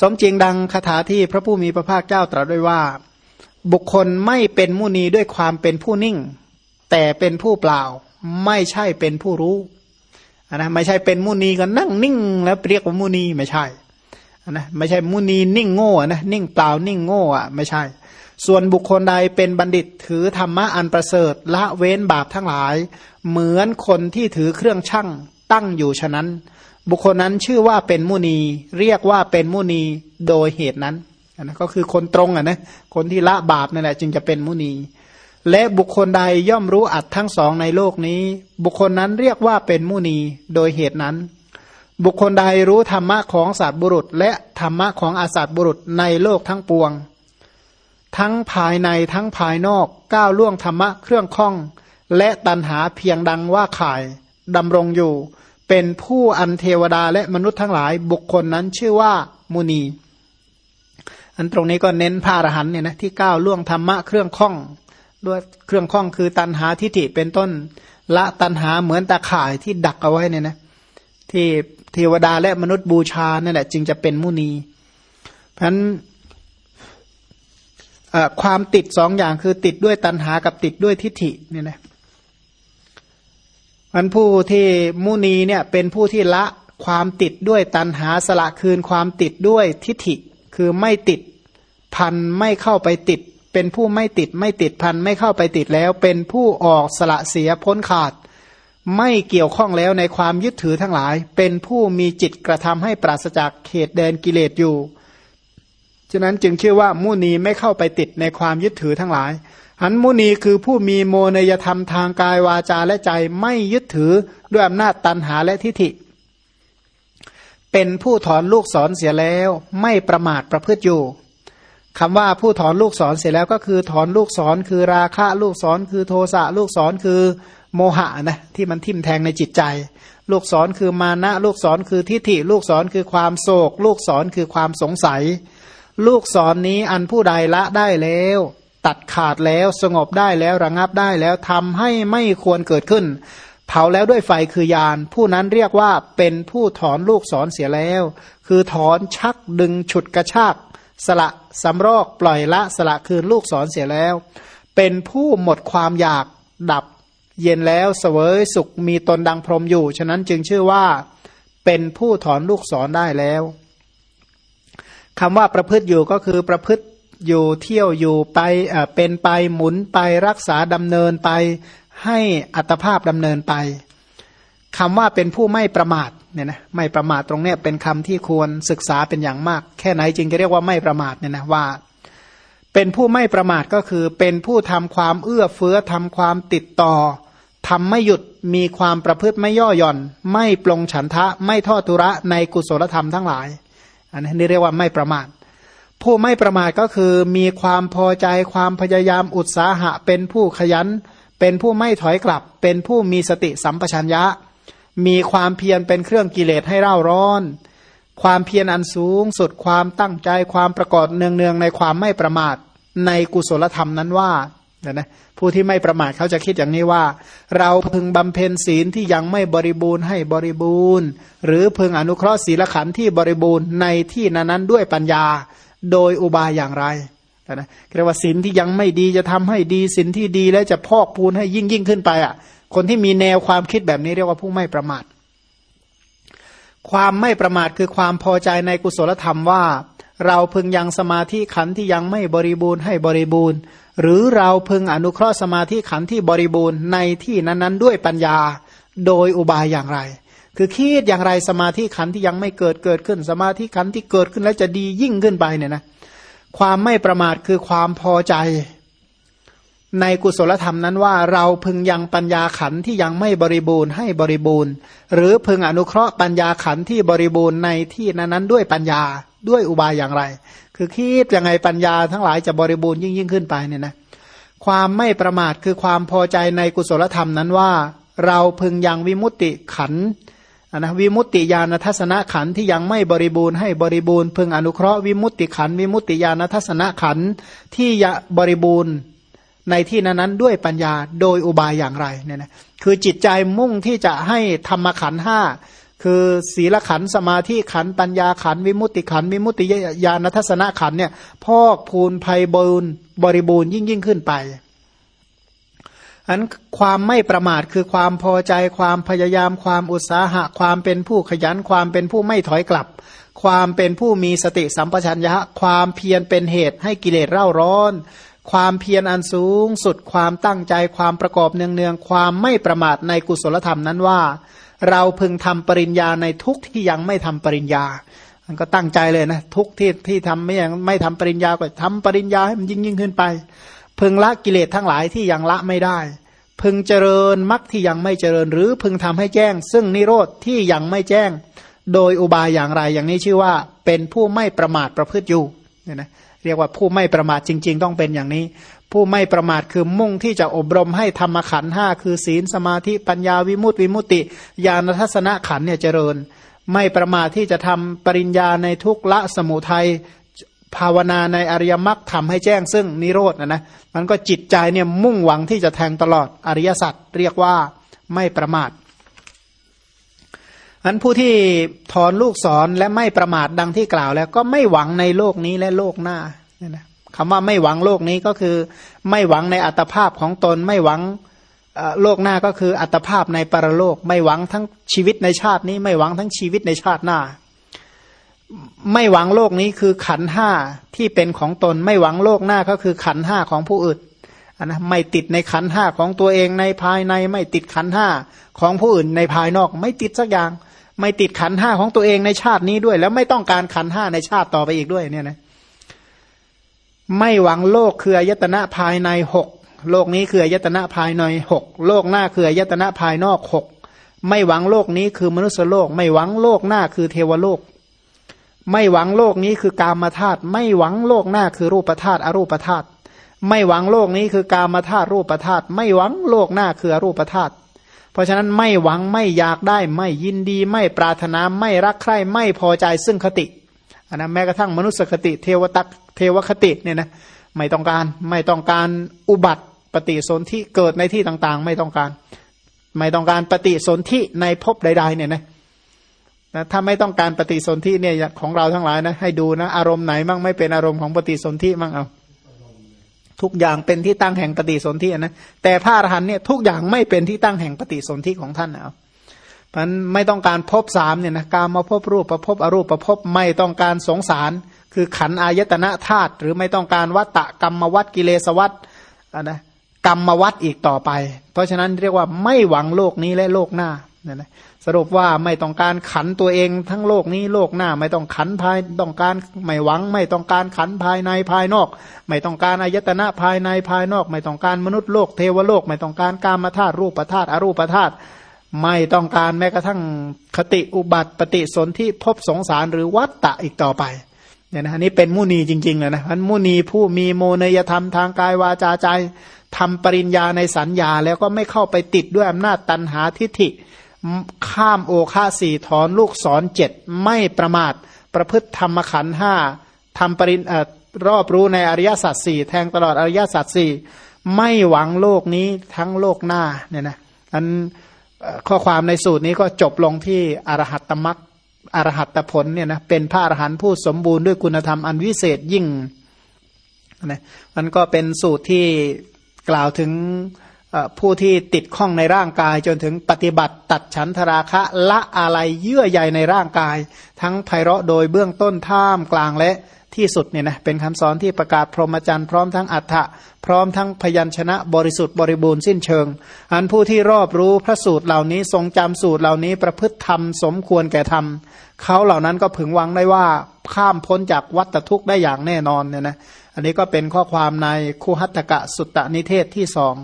สมจริงดังคาถาที่พระผู้มีพระภาคเจ้าตรัสไว้ว่า บุคคลไม่เป็นมุนีด้วยความเป็นผู้นิ่ง แต่เป็นผู้เปล่า ไม่ใช่เป็นผู้รู้นะไม่ใช่เป็นมุนีก็นั่งนิ่ง แล้วเรียกว่ามุนีไม่ใช่นะไม่ใช่มุนีนิ่งโง่นะนิ่งเปล่านิ่งโง่อะไม่ใช่ ส่วนบุคคลใดเป็นบัณฑิตถือธรรมะอันประเสริฐละเว้นบาปทั้งหลาย เหมือนคนที่ถือเครื่องชั่งตั้งอยู่ฉะนั้น บุคคลนั้นชื่อว่าเป็นมุนี เรียกว่าเป็นมุนีโดยเหตุนั้นนะก็คือคนตรงอะนะคนที่ละบาปนั่นแหละจึงจะเป็นมุนี และบุคคลใดย่อมรู้อัดทั้งสองในโลกนี้ บุคคลนั้นเรียกว่าเป็นมุนีโดยเหตุนั้น บุคคลใดรู้ธรรมะของสัตว์บุรุษ และธรรมะของอาสัตว์บุรุษในโลกทั้งปวง ทั้งภายในทั้งภายนอกก้าวล่วงธรรมะเครื่องข้อง และตันหาเพียงดังว่าข่ายดำรงอยู่ เป็นผู้อันเทวดาและมนุษย์ทั้งหลายบุคคลนั้นชื่อว่ามุนี อันตรงนี้ก็เน้นพระอรหันเนี่ยนะที่ก้าวล่วงธรรมะเครื่องข้องด้วยเครื่องข้องคือตันหาทิฏฐิเป็นต้นละตันหาเหมือนตาข่ายที่ดักเอาไว้เนี่ยนะที่เทวดาและมนุษย์บูชานั่นแหละจึงจะเป็นมุนี เพราะฉะนั้นความติดสองอย่างคือติดด้วยตัณหากับติดด้วยทิฏฐิเนี่ยนะ มันผู้ที่มุนีเนี่ยเป็นผู้ที่ละความติดด้วยตัณหาสละคืนความติดด้วยทิฏฐิ คือไม่ติดพันไม่เข้าไปติด เป็นผู้ไม่ติดไม่ติดพันไม่เข้าไปติดแล้ว เป็นผู้ออกสละเสียพ้นขาด ไม่เกี่ยวข้องแล้วในความยึดถือทั้งหลาย เป็นผู้มีจิตกระทำให้ปราศจากเขตแดนกิเลสอยู่ ฉะนั้นจึงชื่อว่ามุนีไม่เข้าไปติดในความยึดถือทั้งหลาย หันมุนีคือผู้มีโมนยธรรมทางกายวาจาและใจไม่ยึดถือด้วยอำนาจตันหาและทิฏฐิ เป็นผู้ถอนลูกศรเสียแล้วไม่ประมาทประพฤติอยู่คำว่าผู้ถอนลูกศรเสร็จแล้วก็คือถอนลูกศรคือราคะลูกศรคือโทสะลูกศรคือโมหะนะที่มันทิ่มแทงในจิตใจ ลูกศรคือมานะลูกศรคือทิฏฐิ ลูกศรคือความโศก ลูกศรคือความสงสัย ลูกศรนนี้อันผู้ใดละได้แล้ว ตัดขาดแล้วสงบได้แล้วระงับได้แล้วทำให้ไม่ควรเกิดขึ้น เผาแล้วด้วยไฟคือยาน ผู้นั้นเรียกว่าเป็นผู้ถอนลูกศรเสียแล้ว คือถอนชักดึงฉุดกระชากสละสำรอกปล่อยละสละคืนลูกศรเสียแล้ว เป็นผู้หมดความอยากดับ เย็นแล้วเสวยสุขมีตนดังพรมอยู่ ฉะนั้นจึงชื่อว่าเป็นผู้ถอนลูกศรได้แล้วคำว่าประพฤติอยู่ก็คือประพฤติ อยู่เที่ยวอยู่ไปเป็นไปหมุนไปรักษาดำเนินไป ให้อัตภาพดำเนินไปคำว่าเป็นผู้ไม่ประมาทเนี่ยนะไม่ประมาทตรงเนี้ยเป็นคำที่ควรศึกษาเป็นอย่างมาก แค่ไหนจึงจะเรียกว่าไม่ประมาทเนี่ยนะว่าเป็นผู้ไม่ประมาทก็คือ เป็นผู้ทำความเอื้อเฟื้อทำความติดต่อทำไม่หยุดมีความประพฤติไม่ย่อหย่อน ไม่ปลงฉันทะไม่ทอดทุระในกุศลธรรมทั้งหลาย อันนี้เรียกว่าไม่ประมาท ผู้ไม่ประมาทก็คือมีความพอใจความพยายามอุตสาหะ เป็นผู้ขยัน เป็นผู้ไม่ถอยกลับ เป็นผู้มีสติสัมปชัญญะ มีความเพียรเป็นเครื่องกิเลสให้เร่าร้อน ความเพียรอันสูงสุดความตั้งใจความประกอบเนืองๆในความไม่ประมาทในกุศลธรรมนั้นว่านะนะผู้ที่ไม่ประมาทเขาจะคิดอย่างนี้ว่า เราพึงบำเพ็ญศีลที่ยังไม่บริบูรณ์ให้บริบูรณ์ หรือพึงอนุเคราะห์ศีลขันธ์ที่บริบูรณ์ในที่นั้นนด้วยปัญญา โดยอุบายอย่างไรนะเรียกว่าศีลที่ยังไม่ดีจะทำให้ดีศีลที่ดีแล้วจะพอกพูนให้ยิ่งยิ่งขึ้นไปอะ คนที่มีแนวความคิดแบบนี้เรียกว่าผู้ไม่ประมาท ความไม่ประมาทคือความพอใจในกุศลธรรมว่า เราพึงยังสมาธิขันที่ยังไม่บริบูรณ์ให้บริบูรณ์ หรือเราพึงอนุเคราะห์สมาธิขันที่บริบูรณ์ในที่นั้นๆ ด้วยปัญญาโดยอุบายอย่างไร คือคิดอย่างไรสมาธิขันที่ยังไม่เกิดเกิดขึ้น สมาธิขันที่เกิดขึ้นแล้วจะดียิ่งขึ้นไปเนี่ยนะความไม่ประมาทคือความพอใจในกุศลธรรมนั้นว่าเราพึงยังปัญญาขันที่ยังไม่บริบูรณ์ให้บริบูรณ์ หรือพึงอนุเคราะห์ปัญญาขันที่บริบูรณ์ในที่นั้นๆด้วยปัญญาด้วยอุบายอย่างไร คือคิดยังไงปัญญาทั้งหลายจะบริบูรณ์ยิ่งยิ่งขึ้นไปเนี่ยนะความไม่ประมาทคือความพอใจในกุศลธรรมนั้นว่า เราพึงยังวิมุตติขัน นะวิมุตติญาณทัศนขันที่ยังไม่บริบูรณ์ให้บริบูรณ์พึงอนุเคราะห์วิมุตติขันวิมุตติญาณทัศนขันที่ยะบริบูรณ์ในที่นั้นนั้นด้วยปัญญาโดยอุบายอย่างไรเนี่ยนะคือจิตใจมุ่งที่จะให้ธรรมขันห้าคือศีลขันสมาธิขันปัญญาขันวิมุตติขันวิมุตติญาณทัศนขันเนี่ยพอกพูนภัยบูนบริบูรณ์ยิ่งยิ่งขึ้นไป อันความไม่ประมาทคือความพอใจความพยายามความอุตสาหะ ความเป็นผู้ขยันความเป็นผู้ไม่ถอยกลับ ความเป็นผู้มีสติสัมปชัญญะ ความเพียรเป็นเหตุให้กิเลสเร่าร้อน ความเพียรอันสูงสุดความตั้งใจความประกอบเนืองๆความไม่ประมาทในกุศลธรรมนั้นว่า เราพึงทำปริญญาในทุกที่ยังไม่ทำปริญญามันก็ตั้งใจเลยนะทุกที่ที่ทำไม่ยังไม่ทำปริญญาก็ทำปริญญาให้มันยิ่งยิ่งขึ้นไป พึงละกิเลสทั้งหลายที่ยังละไม่ได้ พึงเจริญมรรคที่ยังไม่เจริญ หรือพึงทำให้แจ้ง ซึ่งนิโรธที่ยังไม่แจ้ง โดยอุบายอย่างไรอย่างนี้ชื่อว่า เป็นผู้ไม่ประมาทประพฤติอยู่เนี่ยนะเรียกว่าผู้ไม่ประมาทจริง ๆ ต้องเป็นอย่างนี้ ผู้ไม่ประมาทคือมุ่งที่จะอบรมให้ธรรมขันห้าคือศีลสมาธิปัญญาวิมุตติวิมุตติญาณทัศนขันเนี่ยเจริญ ไม่ประมาทที่จะทำปริญญาในทุกละสมุทัย ภาวนาในอริยมรรคทำให้แจ้งซึ่งนิโรธนะนะมันก็จิตใจเนี่ยมุ่งหวังที่จะแทงตลอดอริยสัจเรียกว่าไม่ประมาทอันผู้ที่ถอนลูกศรและไม่ประมาทดังที่กล่าวแล้ว ก็ไม่หวังในโลกนี้และโลกหน้าเนี่ยนะคำว่าไม่หวังโลกนี้ก็คือ ไม่หวังในอัตภาพของตนไม่หวังโลกหน้าก็คืออัตภาพในปรโลก ไม่หวังทั้งชีวิตในชาตินี้ ไม่หวังทั้งชีวิตในชาติหน้า ไม่หวังโลกนี้คือขันห้าที่เป็นของตน ไม่หวังโลกหน้าก็คือขันห้าของผู้อื่นนนะไม่ติดในขันห้าของตัวเองในภายในไม่ติดขันห้าของผู้อื่นในภายนอก ไม่ติดสักอย่าง ไม่ติดขันห้าของตัวเองในชาตินี้ด้วย แล้วไม่ต้องการขันห้าในชาติต่อไปอีกด้วยเนี่ยนะไม่หวังโลกคืออายตนะภายในหกโลกนี้คืออายตนะภายในหกโลกหน้าคืออายตนะภายนอกหกไม่หวังโลกนี้คือมนุษยโลก ไม่หวังโลกหน้าคือเทวโลก ไม่หวังโลกนี้คือกามธาตุไม่หวังโลกหน้าคือรูปธาตุอรูปธาตุไม่หวังโลกนี้คือกามธาตุรูปธาตุไม่หวังโลกหน้าคืออรูปธาตุเพราะฉะนั้นไม่หวังไม่อยากได้ไม่ยินดี ไม่ปรารถนาไม่รักใคร่ไม่พอใจซึ่งคติอันนั้นแม้กระทั่งมนุษยคติเทวตักเทวคติเนี่ยนะไม่ต้องการไม่ต้องการอุบัติปฏิสนธิเกิดในที่ต่างๆ ไม่ต้องการ ไม่ต้องการปฏิสนธิในภพใด ๆ เนี่ยนะ นะถ้าไม่ต้องการปฏิสนธิเนี่ยของเราทั้งหลายนะให้ดูนะอารมณ์ไหนมั่งไม่เป็นอารมณ์ของปฏิสนธิมั่งเอาทุกอย่างเป็นที่ตั้งแห่งปฏิสนธินะแต่พระอรหันเนี่ยทุกอย่างไม่เป็นที่ตั้งแห่งปฏิสนธิของท่านเอามันไม่ต้องการพบสามเนี่ยนะการมาพบรูปประพบอรูปประพบไม่ต้องการสงสาร คือขันอายตนะธาตุหรือไม่ต้องการวัตตะกรรมวัตกิเลสวัตนะกรรมวัตอีกต่อไป เพราะฉะนั้นเรียกว่าไม่หวังโลกนี้และโลกหน้า เนี่ยนะสรุปว่าไม่ต้องการขันตัวเองทั้งโลกนี้โลกหน้า ไม่ต้องขันภายต้องการไม่หวัง ไม่ต้องการขันภายในภายนอก ไม่ต้องการอายตนะภายในภายนอก ไม่ต้องการมนุษย์โลกเทวโลก ไม่ต้องการกามธาตุรูปธาตุอรูปธาตุไม่ต้องการแม้กระทั่งคติอุบัติปฏิสนธิพบสงสารหรือวัตตะอีกต่อไปเนี่ยนะนี่เป็นมุนีจริงๆเลยนะพันมุนีผู้มีโมเนยธรรมทางกายวาจาใจทำปริญญาในสัญญาแล้วก็ไม่เข้าไปติดด้วยอำนาจตันหาทิฏฐิ ข้ามโอคาสี่ถอนลูกศรเจ็ดไม่ประมาท ประพฤติธรรมขันห้าทำปรินรอบรู้ในอริยสัจสี่แทงตลอดอริยสัจสี่ไม่หวังโลกนี้ทั้งโลกหน้าเนี่ยนะอันข้อความในสูตรนี้ก็จบลงที่อรหัตตมักอรหัตตผลเนี่ยนะเป็นพระอรหันต์ผู้สมบูรณ์ด้วยคุณธรรมอันวิเศษยิ่งนะมันก็เป็นสูตรที่กล่าวถึง ผู้ที่ติดข้องในร่างกายจนถึงปฏิบัติตัดฉันทราคะละอะไรเยื่อใยในร่างกาย ทั้งไพเราะโดยเบื้องต้นท่ามกลางและที่สุดเนี่ยนะเป็นคำสอนที่ประกาศพรหมจรรย์พร้อมทั้งอัฏฐะพร้อมทั้งพยัญชนะบริสุทธิ์บริบูรณ์สิ้นเชิง อันผู้ที่รอบรู้พระสูตรเหล่านี้ทรงจำสูตรเหล่านี้ประพฤติธรรมสมควรแก่ธรรมเขาเหล่านั้นก็พึงหวังได้ว่าข้ามพ้นจากวัฏทุกข์ได้อย่างแน่นอนเนี่ยนะอันนี้ก็เป็นข้อความในคูหัตกะสุตตนิเทศที่สอง